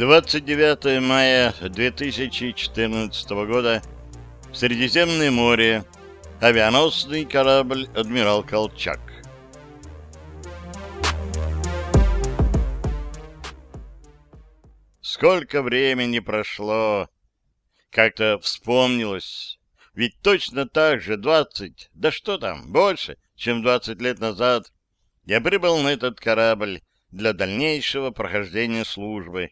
Двадцать девятое мая 2014 года. Средиземное море. Авианосный корабль «Адмирал Колчак». Сколько времени прошло! Как-то вспомнилось. Ведь точно так же двадцать, да что там, больше, чем двадцать лет назад, я прибыл на этот корабль для дальнейшего прохождения службы.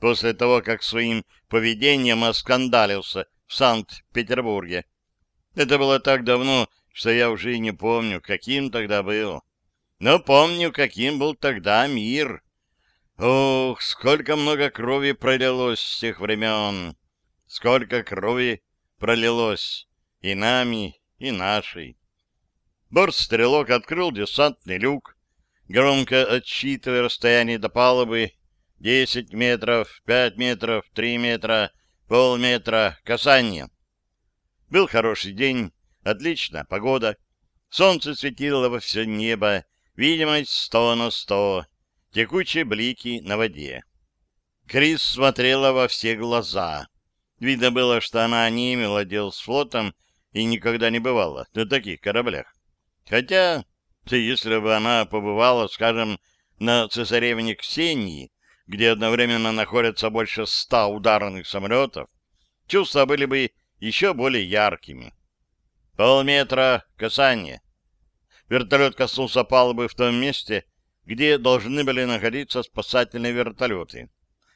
После того, как своим поведением оскандалился в Санкт-Петербурге. Это было так давно, что я уже и не помню, каким тогда был. Но помню, каким был тогда мир. Ох, сколько много крови пролилось с тех времен! Сколько крови пролилось и нами, и нашей. Борт-стрелок открыл десантный люк, громко отсчитывая расстояние до палубы. Десять метров, пять метров, три метра, полметра, касание. Был хороший день, отличная погода. Солнце светило во все небо, видимость сто на сто текучие блики на воде. Крис смотрела во все глаза. Видно было, что она не имела дел с флотом и никогда не бывала на таких кораблях. Хотя, если бы она побывала, скажем, на цесаревне Ксении, где одновременно находятся больше ста ударных самолетов, чувства были бы еще более яркими. Полметра касания. Вертолет коснулся палубы в том месте, где должны были находиться спасательные вертолеты.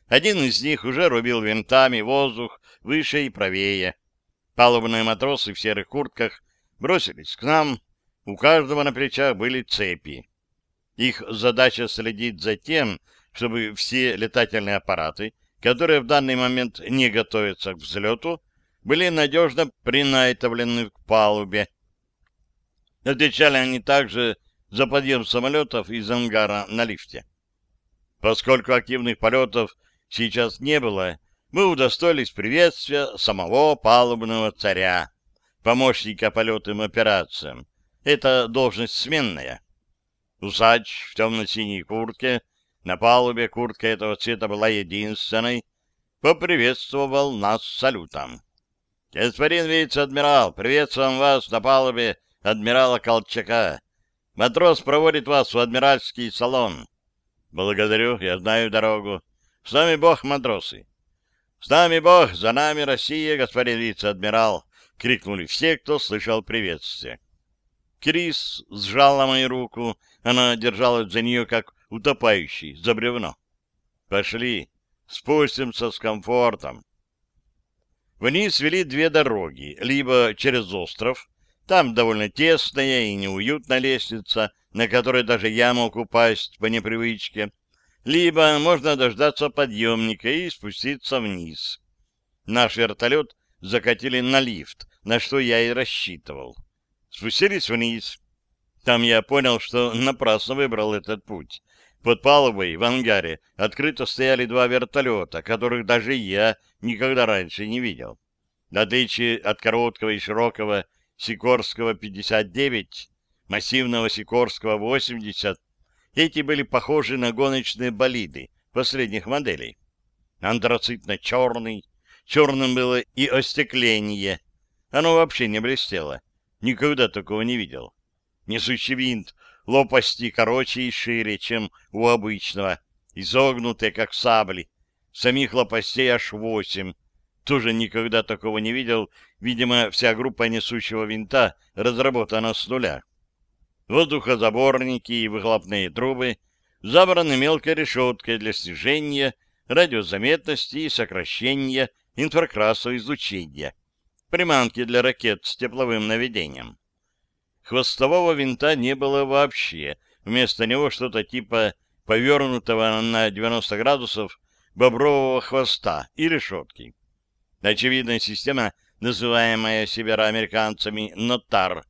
Один из них уже рубил винтами воздух выше и правее. Палубные матросы в серых куртках бросились к нам, у каждого на плечах были цепи. Их задача следить за тем, чтобы все летательные аппараты, которые в данный момент не готовятся к взлету, были надежно принайтовлены к палубе. Отвечали они также за подъем самолетов из ангара на лифте. Поскольку активных полетов сейчас не было, мы удостоились приветствия самого палубного царя, помощника полетным операциям. Это должность сменная. Усач в темно-синей куртке, на палубе куртка этого цвета была единственной, поприветствовал нас салютом. «Господин вице-адмирал, приветствуем вас на палубе адмирала Колчака. Матрос проводит вас в адмиральский салон. Благодарю, я знаю дорогу. С нами Бог, матросы. С нами Бог, за нами Россия, господин вице-адмирал, крикнули все, кто слышал приветствие. Крис сжала мою руку, она держалась за нее, как утопающий, за бревно. Пошли, спустимся с комфортом. Вниз вели две дороги, либо через остров, там довольно тесная и неуютная лестница, на которой даже я мог упасть по непривычке. Либо можно дождаться подъемника и спуститься вниз. Наш вертолет закатили на лифт, на что я и рассчитывал. Спустились вниз. Там я понял, что напрасно выбрал этот путь. Под палубой в ангаре открыто стояли два вертолета, которых даже я никогда раньше не видел. В отличие от короткого и широкого Сикорского 59, массивного Сикорского 80, эти были похожи на гоночные болиды последних моделей. Антрацитно-черный, черным было и остекление. Оно вообще не блестело. Никогда такого не видел. Несущий винт лопасти короче и шире, чем у обычного, изогнутые, как сабли. Самих лопастей аж восемь, тоже никогда такого не видел. Видимо, вся группа несущего винта разработана с нуля. Воздухозаборники и выхлопные трубы забраны мелкой решеткой для снижения радиозаметности и сокращения инфракрасового излучения. Приманки для ракет с тепловым наведением. Хвостового винта не было вообще. Вместо него что-то типа повернутого на 90 градусов бобрового хвоста и решетки. Очевидная система, называемая североамериканцами «Нотар».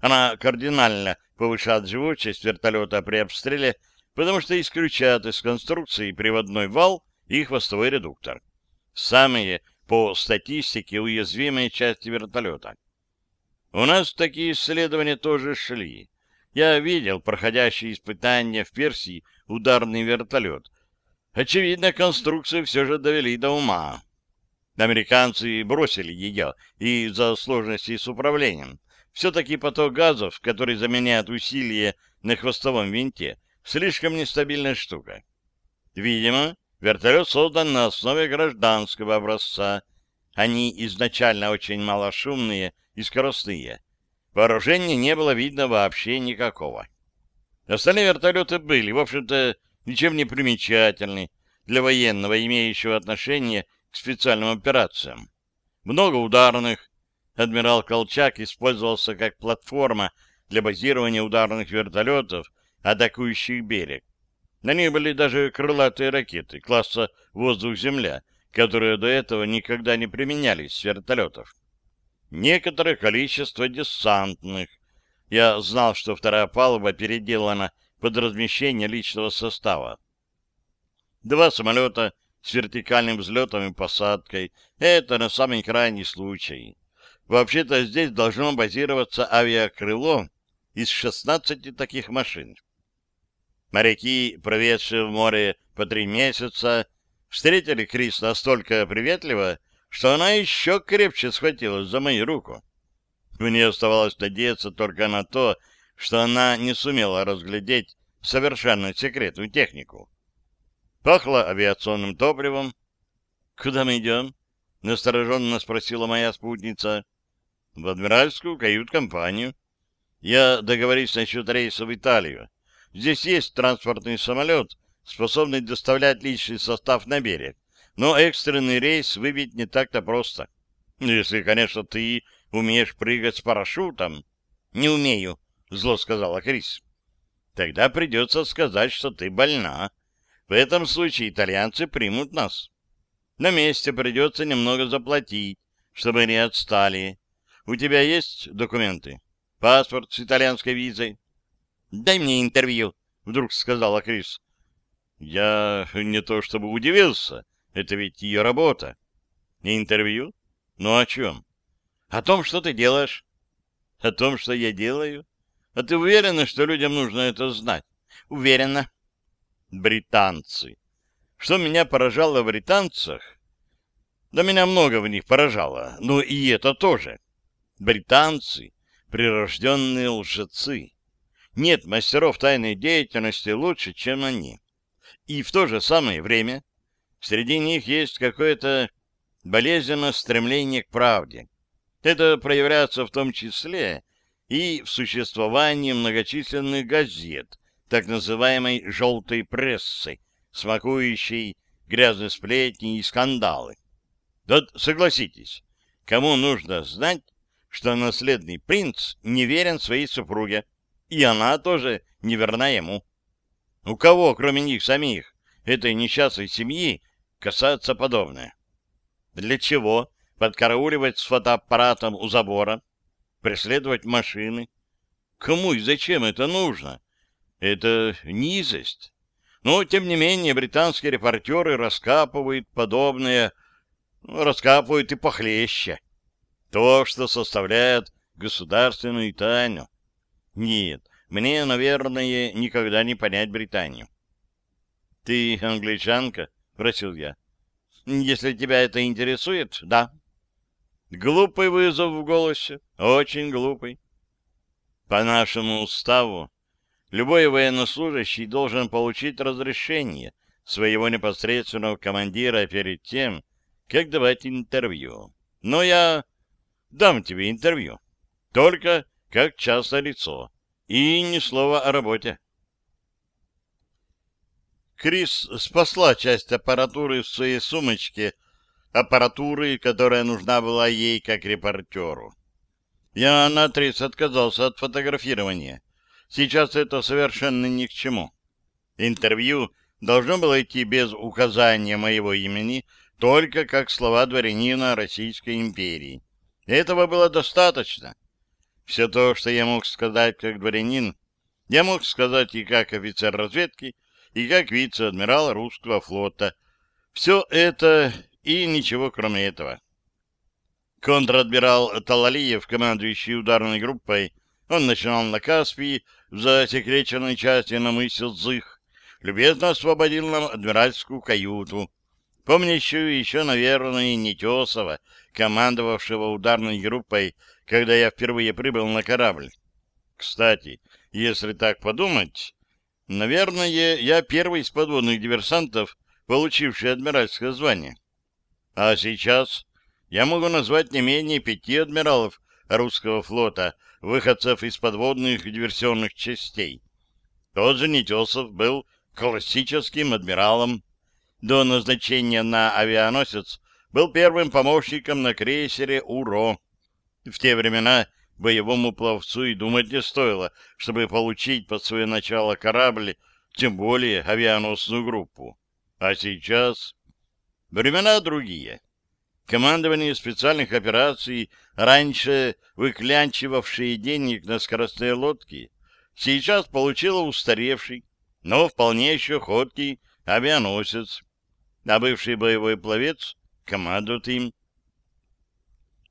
Она кардинально повышает живучесть вертолета при обстреле, потому что исключает из конструкции приводной вал и хвостовой редуктор. Самые, по статистике, уязвимые части вертолета. У нас такие исследования тоже шли. Я видел проходящие испытания в Персии ударный вертолет. Очевидно, конструкцию все же довели до ума. Американцы бросили ее из-за сложностей с управлением. Все-таки поток газов, который заменяет усилие на хвостовом винте, слишком нестабильная штука. Видимо, вертолет создан на основе гражданского образца. Они изначально очень малошумные и скоростные. Вооружения не было видно вообще никакого. Остальные вертолеты были, в общем-то, ничем не примечательны для военного, имеющего отношение специальным операциям. Много ударных. Адмирал Колчак использовался как платформа для базирования ударных вертолетов, атакующих берег. На них были даже крылатые ракеты класса «Воздух-Земля», которые до этого никогда не применялись с вертолетов. Некоторое количество десантных. Я знал, что вторая палуба переделана под размещение личного состава. Два самолета с вертикальным взлетом и посадкой. Это на самый крайний случай. Вообще-то здесь должно базироваться авиакрыло из 16 таких машин. Моряки, проведшие в море по три месяца, встретили Крис настолько приветливо, что она еще крепче схватилась за мою руку. Мне оставалось надеяться только на то, что она не сумела разглядеть совершенно секретную технику. Пахло авиационным топливом. — Куда мы идем? — настороженно спросила моя спутница. — В адмиральскую кают-компанию. Я договорюсь насчет рейса в Италию. Здесь есть транспортный самолет, способный доставлять личный состав на берег. Но экстренный рейс выбить не так-то просто. Если, конечно, ты умеешь прыгать с парашютом. — Не умею, — зло сказала Крис. — Тогда придется сказать, что ты больна. В этом случае итальянцы примут нас. На месте придется немного заплатить, чтобы не отстали. У тебя есть документы? Паспорт с итальянской визой? — Дай мне интервью, — вдруг сказала Крис. Я не то чтобы удивился. Это ведь ее работа. Интервью? Ну о чем? О том, что ты делаешь. О том, что я делаю? А ты уверена, что людям нужно это знать? Уверена британцы. Что меня поражало в британцах? Да меня много в них поражало, но и это тоже. Британцы — прирожденные лжецы. Нет мастеров тайной деятельности лучше, чем они. И в то же самое время среди них есть какое-то болезненное стремление к правде. Это проявляется в том числе и в существовании многочисленных газет, так называемой «желтой прессы», смакующей грязные сплетни и скандалы. Вот согласитесь, кому нужно знать, что наследный принц не верен своей супруге, и она тоже не верна ему? У кого, кроме них самих, этой несчастной семьи, касается подобное? Для чего подкарауливать с фотоаппаратом у забора, преследовать машины? Кому и зачем это нужно? Это низость. Но, тем не менее, британские репортеры раскапывают подобное, ну, раскапывают и похлеще. То, что составляет государственную тайну. Нет, мне, наверное, никогда не понять Британию. — Ты англичанка? — просил я. — Если тебя это интересует, да. Глупый вызов в голосе, очень глупый. По нашему уставу Любой военнослужащий должен получить разрешение своего непосредственного командира перед тем, как давать интервью. Но я дам тебе интервью, только как частное лицо, и ни слова о работе. Крис спасла часть аппаратуры в своей сумочке, аппаратуры, которая нужна была ей как репортеру. Я наотрез отказался от фотографирования. Сейчас это совершенно ни к чему. Интервью должно было идти без указания моего имени, только как слова дворянина Российской империи. Этого было достаточно. Все то, что я мог сказать как дворянин, я мог сказать и как офицер разведки, и как вице-адмирал русского флота. Все это и ничего кроме этого. Контр-адмирал Талалиев, командующий ударной группой, он начинал на Каспии, в засекреченной части на мысе Зых, любезно освободил нам адмиральскую каюту, помнящую еще, наверное, Нетесова, командовавшего ударной группой, когда я впервые прибыл на корабль. Кстати, если так подумать, наверное, я первый из подводных диверсантов, получивший адмиральское звание. А сейчас я могу назвать не менее пяти адмиралов русского флота, выходцев из подводных диверсионных частей. Тот же Нетесов был классическим адмиралом. До назначения на авианосец был первым помощником на крейсере «Уро». В те времена боевому пловцу и думать не стоило, чтобы получить под свое начало корабль, тем более авианосную группу. А сейчас времена другие. Командование специальных операций, раньше выклянчивавшие денег на скоростные лодки, сейчас получило устаревший, но вполне еще ходкий авианосец, а бывший боевой пловец командует им.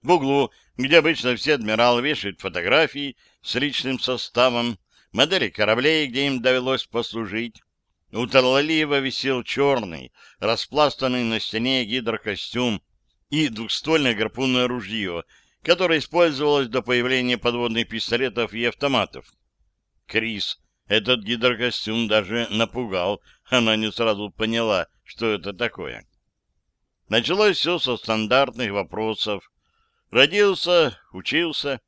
В углу, где обычно все адмиралы вешают фотографии с личным составом, модели кораблей, где им довелось послужить, у Талалиева висел черный, распластанный на стене гидрокостюм и двухствольное гарпунное ружье, которое использовалось до появления подводных пистолетов и автоматов. Крис этот гидрокостюм даже напугал, она не сразу поняла, что это такое. Началось все со стандартных вопросов. Родился, учился.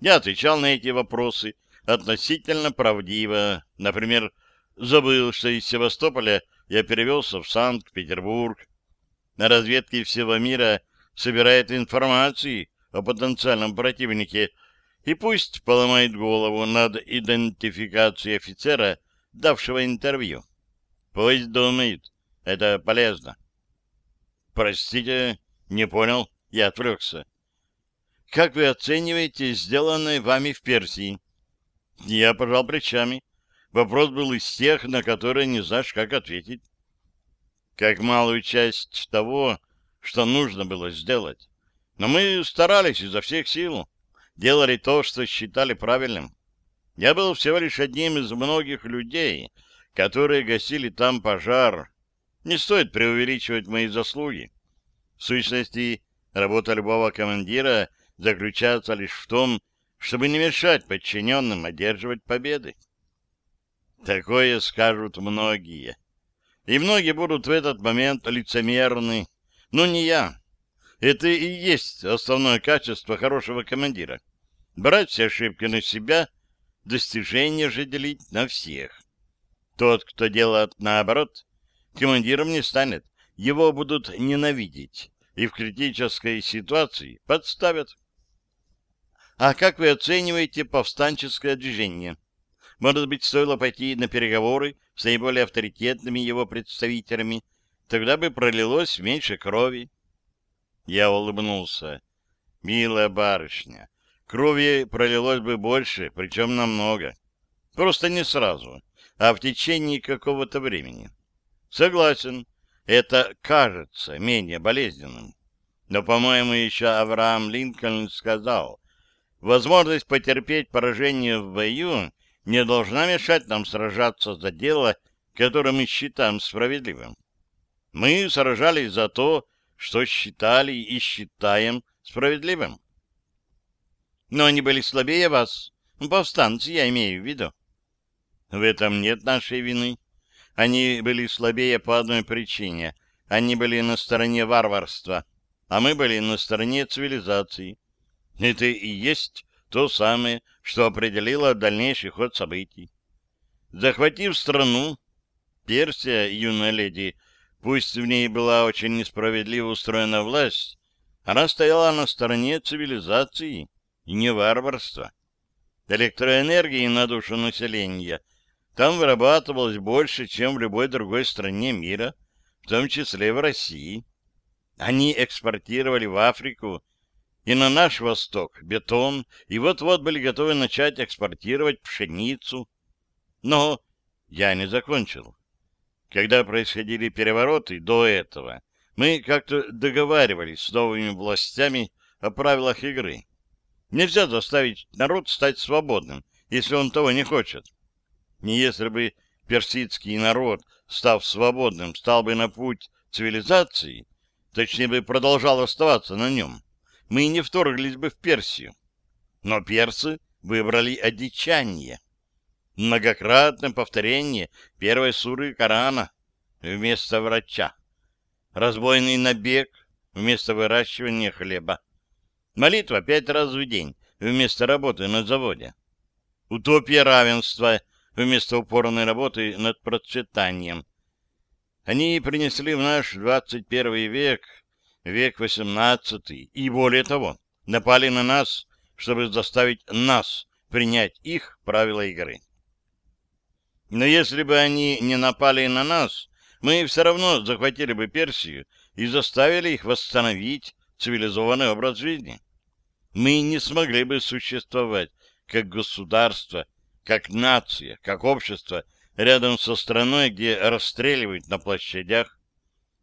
Я отвечал на эти вопросы относительно правдиво. Например, забыл, что из Севастополя я перевелся в Санкт-Петербург, на разведке всего мира собирает информации о потенциальном противнике и пусть поломает голову над идентификацией офицера, давшего интервью. Пусть думает, это полезно. Простите, не понял, я отвлекся. Как вы оцениваете сделанное вами в Персии? Я пожал плечами. Вопрос был из тех, на которые не знаешь, как ответить как малую часть того, что нужно было сделать. Но мы старались изо всех сил, делали то, что считали правильным. Я был всего лишь одним из многих людей, которые гасили там пожар. Не стоит преувеличивать мои заслуги. В сущности, работа любого командира заключается лишь в том, чтобы не мешать подчиненным одерживать победы. Такое скажут многие. И многие будут в этот момент лицемерны. Но не я. Это и есть основное качество хорошего командира. Брать все ошибки на себя, достижения же делить на всех. Тот, кто делает наоборот, командиром не станет. Его будут ненавидеть и в критической ситуации подставят. А как вы оцениваете повстанческое движение? Может быть, стоило пойти на переговоры с наиболее авторитетными его представителями, тогда бы пролилось меньше крови. Я улыбнулся. Милая барышня, крови пролилось бы больше, причем намного. Просто не сразу, а в течение какого-то времени. Согласен, это кажется менее болезненным. Но, по-моему, еще Авраам Линкольн сказал, возможность потерпеть поражение в бою не должна мешать нам сражаться за дело, которое мы считаем справедливым. Мы сражались за то, что считали и считаем справедливым. Но они были слабее вас, повстанцы, я имею в виду. В этом нет нашей вины. Они были слабее по одной причине. Они были на стороне варварства, а мы были на стороне цивилизации. Это и есть то самое, что определило дальнейший ход событий. Захватив страну, Персия, юная леди, пусть в ней была очень несправедливо устроена власть, она стояла на стороне цивилизации и не варварства. Электроэнергии на душу населения там вырабатывалось больше, чем в любой другой стране мира, в том числе в России. Они экспортировали в Африку и на наш восток бетон, и вот-вот были готовы начать экспортировать пшеницу. Но я не закончил. Когда происходили перевороты до этого, мы как-то договаривались с новыми властями о правилах игры. Нельзя заставить народ стать свободным, если он того не хочет. Не если бы персидский народ, став свободным, стал бы на путь цивилизации, точнее бы продолжал оставаться на нем, мы не вторглись бы в Персию. Но персы выбрали одичание. Многократное повторение первой суры Корана вместо врача. Разбойный набег вместо выращивания хлеба. Молитва пять раз в день вместо работы на заводе. Утопия равенства вместо упорной работы над процветанием. Они принесли в наш 21 век, век 18 и более того, напали на нас, чтобы заставить нас принять их правила игры. Но если бы они не напали на нас, мы все равно захватили бы Персию и заставили их восстановить цивилизованный образ жизни мы не смогли бы существовать как государство, как нация, как общество рядом со страной, где расстреливают на площадях,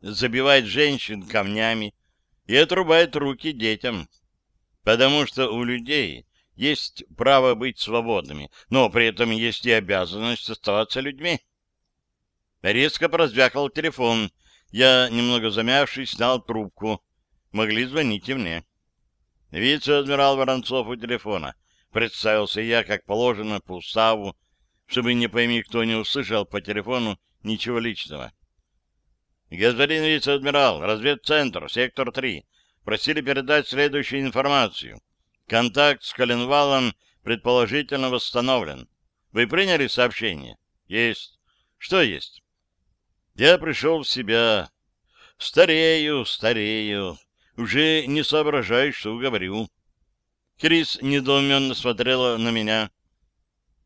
забивают женщин камнями и отрубают руки детям. Потому что у людей есть право быть свободными, но при этом есть и обязанность оставаться людьми. Резко прозвякал телефон. Я, немного замявшись, снял трубку. Могли звонить и мне. Вице-адмирал Воронцов у телефона. Представился я, как положено, по уставу, чтобы не пойми, кто не услышал по телефону ничего личного. Господин вице-адмирал, разведцентр, сектор 3, просили передать следующую информацию. Контакт с Коленвалом предположительно восстановлен. Вы приняли сообщение? Есть. Что есть? Я пришел в себя. Старею, старею уже не соображаю, что говорю. Крис недоуменно смотрела на меня.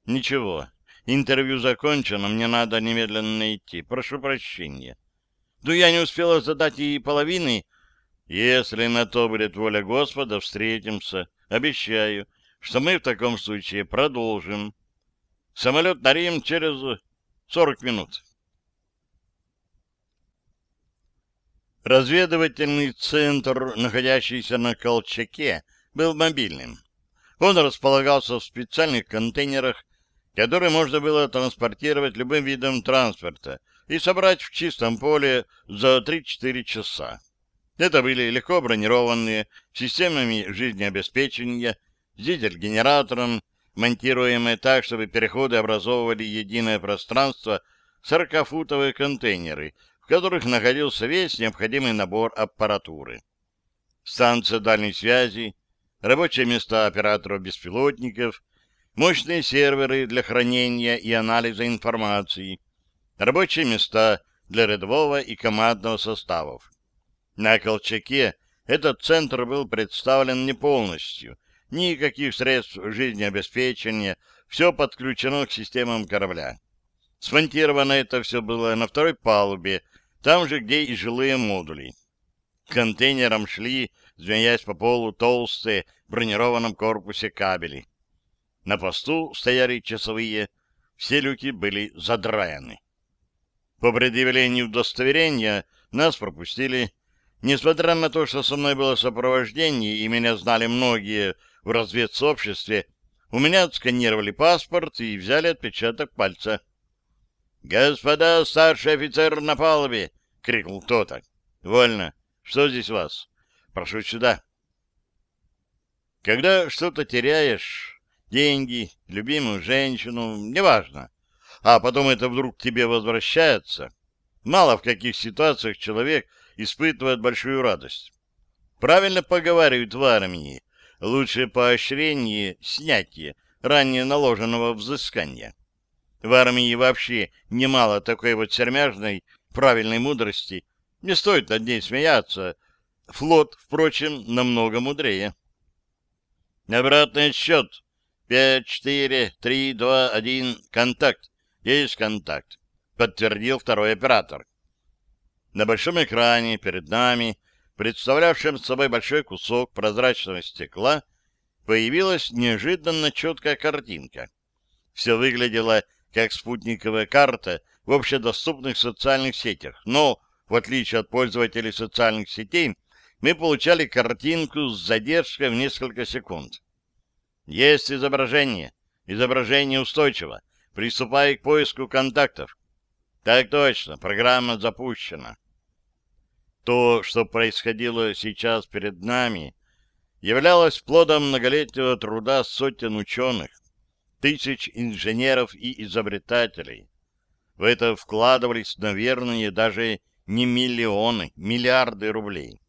Ничего, интервью закончено, мне надо немедленно идти. Прошу прощения. Да я не успела задать и половины. Если на то будет воля Господа, встретимся. Обещаю, что мы в таком случае продолжим. Самолет на Рим через сорок минут. Разведывательный центр, находящийся на Колчаке, был мобильным. Он располагался в специальных контейнерах, которые можно было транспортировать любым видом транспорта и собрать в чистом поле за 3-4 часа. Это были легко бронированные системами жизнеобеспечения, с дизель-генератором, монтируемые так, чтобы переходы образовывали единое пространство 40-футовые контейнеры в которых находился весь необходимый набор аппаратуры. Станция дальней связи, рабочие места операторов-беспилотников, мощные серверы для хранения и анализа информации, рабочие места для рядового и командного составов. На Колчаке этот центр был представлен не полностью, никаких средств жизнеобеспечения, все подключено к системам корабля. Смонтировано это все было на второй палубе, там же, где и жилые модули. К контейнерам шли, змеясь по полу, толстые в бронированном корпусе кабели. На посту стояли часовые, все люки были задраены. По предъявлению удостоверения нас пропустили. Несмотря на то, что со мной было сопровождение и меня знали многие в разведсообществе, у меня отсканировали паспорт и взяли отпечаток пальца. «Господа, старший офицер на палубе!» — крикнул кто-то. «Вольно. Что здесь у вас? Прошу сюда». Когда что-то теряешь, деньги, любимую женщину, неважно, а потом это вдруг тебе возвращается, мало в каких ситуациях человек испытывает большую радость. Правильно поговаривают в армии, лучшее поощрение — снятие ранее наложенного взыскания. В армии вообще немало такой вот сермяжной, правильной мудрости. Не стоит над ней смеяться. Флот, впрочем, намного мудрее. Обратный счет. Пять, четыре, три, два, один. Контакт. Есть контакт. Подтвердил второй оператор. На большом экране перед нами, представлявшем собой большой кусок прозрачного стекла, появилась неожиданно четкая картинка. Все выглядело как спутниковая карта в общедоступных социальных сетях, но, в отличие от пользователей социальных сетей, мы получали картинку с задержкой в несколько секунд. Есть изображение. Изображение устойчиво. Приступай к поиску контактов. Так точно, программа запущена. То, что происходило сейчас перед нами, являлось плодом многолетнего труда сотен ученых, тысяч инженеров и изобретателей. В это вкладывались, наверное, даже не миллионы, миллиарды рублей.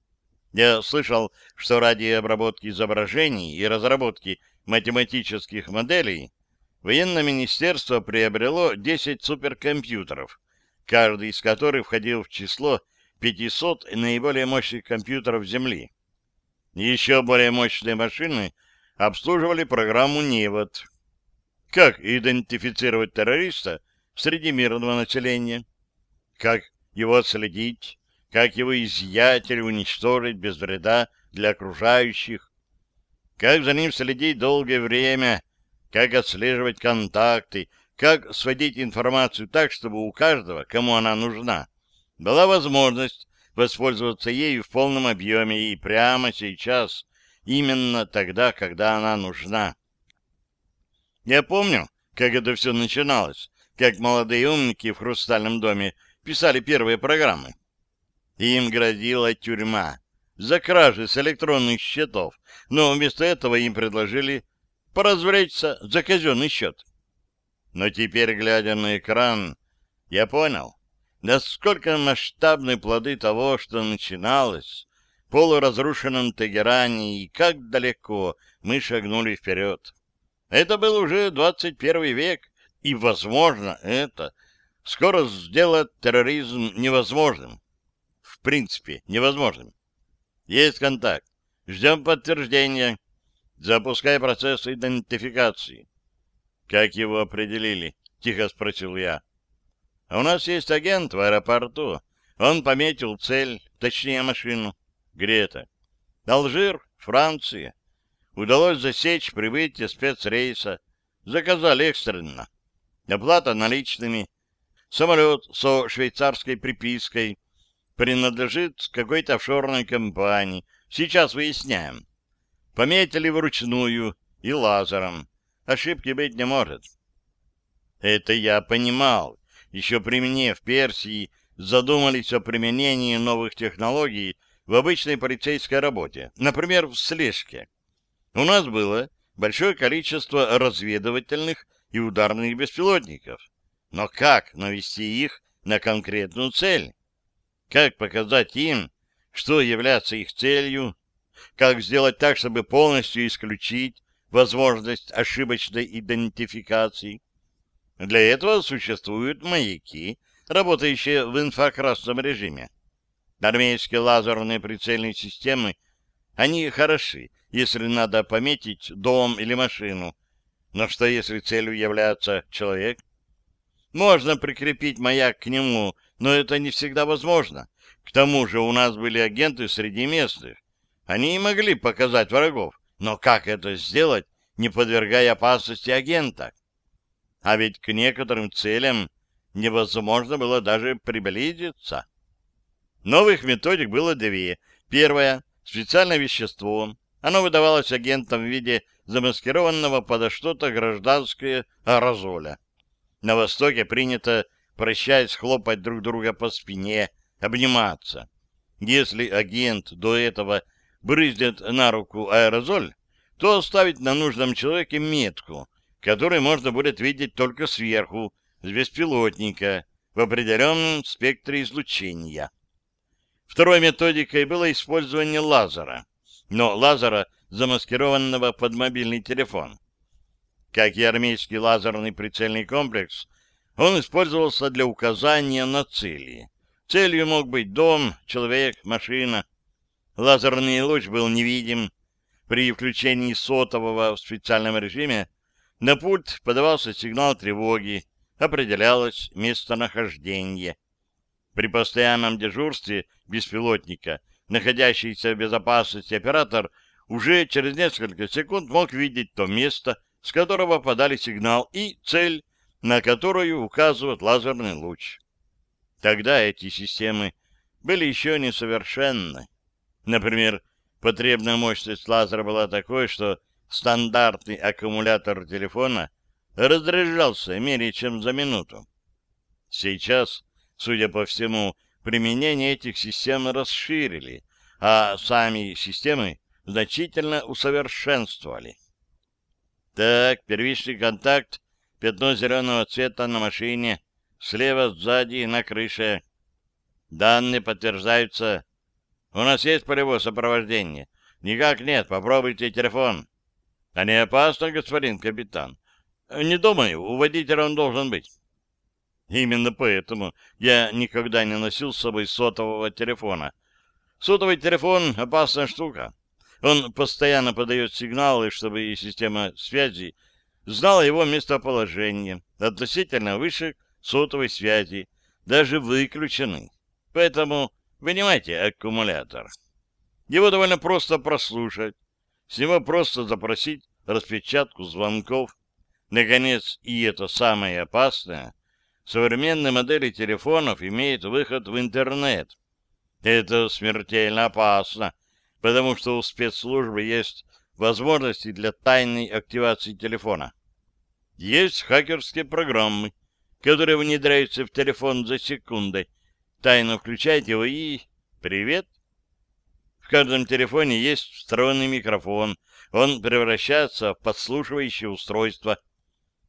Я слышал, что ради обработки изображений и разработки математических моделей военное министерство приобрело 10 суперкомпьютеров, каждый из которых входил в число 500 наиболее мощных компьютеров Земли. Еще более мощные машины обслуживали программу «Невод». Как идентифицировать террориста среди мирного населения? Как его отследить? Как его изъять или уничтожить без вреда для окружающих? Как за ним следить долгое время? Как отслеживать контакты? Как сводить информацию так, чтобы у каждого, кому она нужна, была возможность воспользоваться ею в полном объеме и прямо сейчас, именно тогда, когда она нужна. Я помню, как это все начиналось, как молодые умники в «Хрустальном доме» писали первые программы. Им грозила тюрьма за кражи с электронных счетов, но вместо этого им предложили поразвлечься за казенный счет. Но теперь, глядя на экран, я понял, насколько масштабны плоды того, что начиналось в полуразрушенном Тегеране, и как далеко мы шагнули вперед. Это был уже 21 век, и, возможно, это скоро сделает терроризм невозможным. Принципе, невозможным. Есть контакт. Ждем подтверждения. Запускай процесс идентификации. Как его определили? Тихо спросил я. А у нас есть агент в аэропорту. Он пометил цель, точнее машину. Где это? Алжир, Франция. Удалось засечь прибытие спецрейса. Заказали экстренно. Оплата наличными. Самолет со швейцарской припиской принадлежит какой-то офшорной компании. Сейчас выясняем. Пометили вручную и лазером. Ошибки быть не может. Это я понимал еще при мне в Персии задумались о применении новых технологий в обычной полицейской работе, например, в слежке. У нас было большое количество разведывательных и ударных беспилотников. Но как навести их на конкретную цель? Как показать им, что является их целью? Как сделать так, чтобы полностью исключить возможность ошибочной идентификации? Для этого существуют маяки, работающие в инфракрасном режиме. Армейские лазерные прицельные системы, они хороши, если надо пометить дом или машину. Но что, если целью является человек? Можно прикрепить маяк к нему, но это не всегда возможно. К тому же у нас были агенты среди местных. Они и могли показать врагов. Но как это сделать, не подвергая опасности агента? а ведь к некоторым целям невозможно было даже приблизиться. Новых методик было две. Первая — специальное вещество. Оно выдавалось агентам в виде замаскированного подо что-то гражданское аэрозоля. На Востоке принято, прощаясь, хлопать друг друга по спине, обниматься. Если агент до этого брызнет на руку аэрозоль, то оставить на нужном человеке метку, который можно будет видеть только сверху, с беспилотника, в определенном спектре излучения. Второй методикой было использование лазера, но лазера, замаскированного под мобильный телефон. Как и армейский лазерный прицельный комплекс, он использовался для указания на цели. Целью мог быть дом, человек, машина. Лазерный луч был невидим. При включении сотового в специальном режиме на пульт подавался сигнал тревоги, определялось местонахождение. При постоянном дежурстве беспилотника, находящийся в безопасности оператор, уже через несколько секунд мог видеть то место, с которого подали сигнал, и цель, на которую указывает лазерный луч. Тогда эти системы были еще несовершенны. Например, потребная мощность лазера была такой, что стандартный аккумулятор телефона разряжался менее чем за минуту. Сейчас, судя по всему, применение этих систем расширили, а сами системы значительно усовершенствовали. Так, первичный контакт, пятно зеленого цвета на машине, слева, сзади, на крыше. Данные подтверждаются. У нас есть полевое сопровождение? Никак нет, попробуйте телефон. А не опасно, господин капитан? Не думаю, у водителя он должен быть. Именно поэтому я никогда не носил с собой сотового телефона. Сотовый телефон — опасная штука. Он постоянно подает сигналы, чтобы и система связи знала его местоположение относительно выше сотовой связи, даже выключенный. Поэтому вынимайте аккумулятор. Его довольно просто прослушать. С него просто запросить распечатку звонков. Наконец, и это самое опасное, современные модели телефонов имеют выход в интернет. Это смертельно опасно, потому что у спецслужбы есть возможности для тайной активации телефона. Есть хакерские программы, которые внедряются в телефон за секунды. Тайно включаете его и... Привет! В каждом телефоне есть встроенный микрофон. Он превращается в подслушивающее устройство.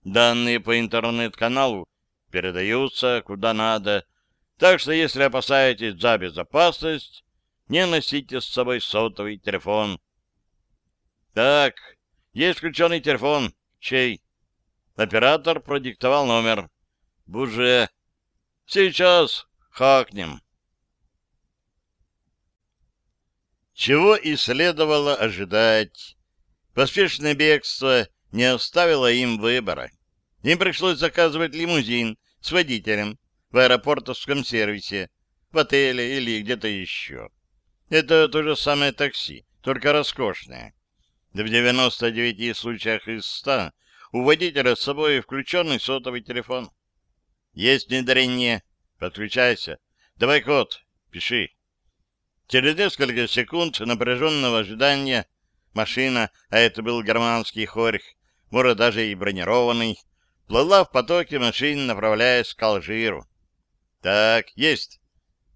Данные по интернет-каналу передаются куда надо. Так что, если опасаетесь за безопасность, не носите с собой сотовый телефон. Так, есть включенный телефон. Чей? Оператор продиктовал номер. Буже. Сейчас хакнем. Чего и следовало ожидать. Поспешное бегство не оставило им выбора. Им пришлось заказывать лимузин с водителем в аэропортовском сервисе, в отеле или где-то еще. Это то же самое такси, только роскошное. В 99 случаях из 100 у водителя с собой включенный сотовый телефон. Есть внедрение. Подключайся. Давай код. Пиши. Через несколько секунд напряженного ожидания машина, а это был германский хорьх, может, даже и бронированный, плыла в потоке машин, направляясь к Алжиру. Так, есть.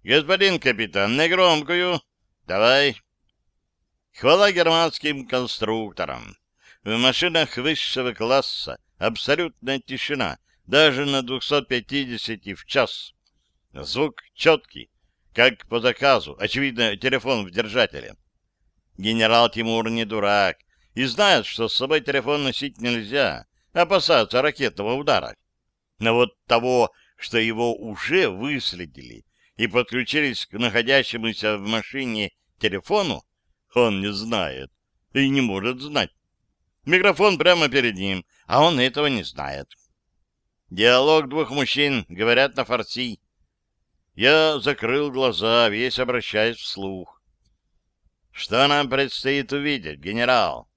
Господин капитан, негромкую. Давай. Хвала германским конструкторам. В машинах высшего класса абсолютная тишина, даже на 250 в час. Звук четкий, как по заказу, очевидно, телефон в держателе. Генерал Тимур не дурак и знает, что с собой телефон носить нельзя, опасаться ракетного удара. Но вот того, что его уже выследили и подключились к находящемуся в машине телефону, он не знает и не может знать. Микрофон прямо перед ним, а он этого не знает. Диалог двух мужчин, говорят на фарси. Я закрыл глаза, весь обращаясь вслух. Что нам предстоит увидеть, генерал?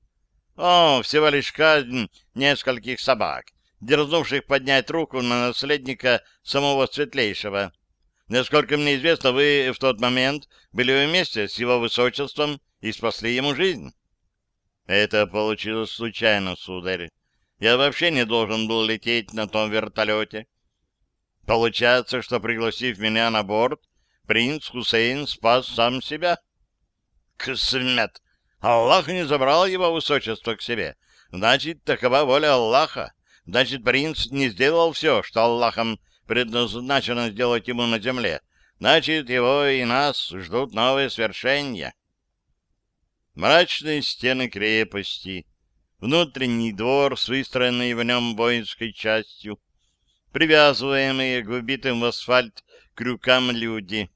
О, всего лишь казнь нескольких собак, дерзнувших поднять руку на наследника самого Светлейшего. Насколько мне известно, вы в тот момент были вместе с его высочеством и спасли ему жизнь. Это получилось случайно, сударь. Я вообще не должен был лететь на том вертолете. Получается, что, пригласив меня на борт, принц Хусейн спас сам себя. Ксмет! Аллах не забрал его высочество к себе. Значит, такова воля Аллаха. Значит, принц не сделал все, что Аллахом предназначено сделать ему на земле. Значит, его и нас ждут новые свершения. Мрачные стены крепости, внутренний двор с выстроенной в нем воинской частью, привязываемые к вбитым в асфальт крюкам люди.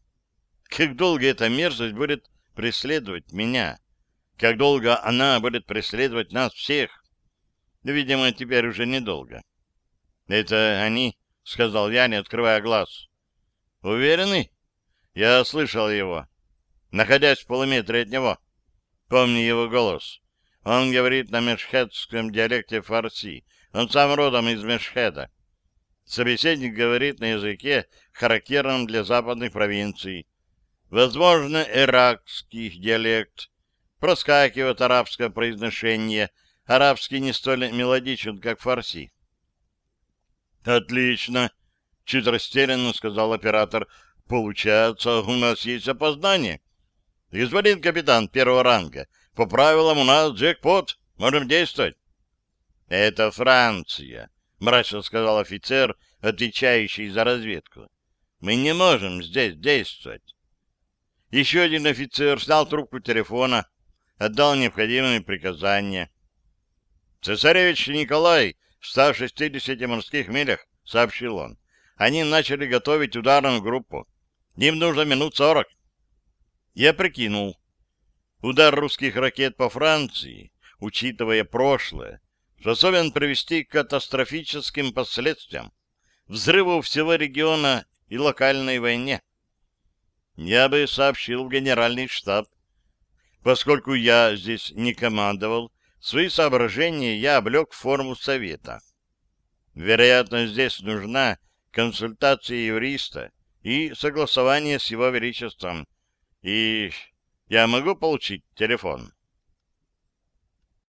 Как долго эта мерзость будет преследовать меня? Как долго она будет преследовать нас всех? Видимо, теперь уже недолго. Это они — сказал я, не открывая глаз. «Уверены?» Я слышал его, находясь в полуметре от него. Помню его голос. Он говорит на мешхедском диалекте фарси. Он сам родом из Мешхеда. Собеседник говорит на языке, характерном для западных провинций. Возможно, иракский диалект. Проскакивает арабское произношение. Арабский не столь мелодичен, как фарси. «Отлично!» — чуть растерянно сказал оператор. «Получается, у нас есть опознание. Господин капитан первого ранга, по правилам у нас джекпот. Можем действовать». «Это Франция», — мрачно сказал офицер, отвечающий за разведку. «Мы не можем здесь действовать». Еще один офицер снял трубку телефона, отдал необходимые приказания. «Цесаревич Николай в 160 морских милях», — сообщил он. «Они начали готовить ударную группу. Им нужно минут сорок». Я прикинул. Удар русских ракет по Франции, учитывая прошлое, способен привести к катастрофическим последствиям, взрыву всего региона и локальной войне. Я бы сообщил в генеральный штаб. Поскольку я здесь не командовал, свои соображения я облег в форму совета. Вероятно, здесь нужна консультация юриста и согласование с его величеством. И я могу получить телефон?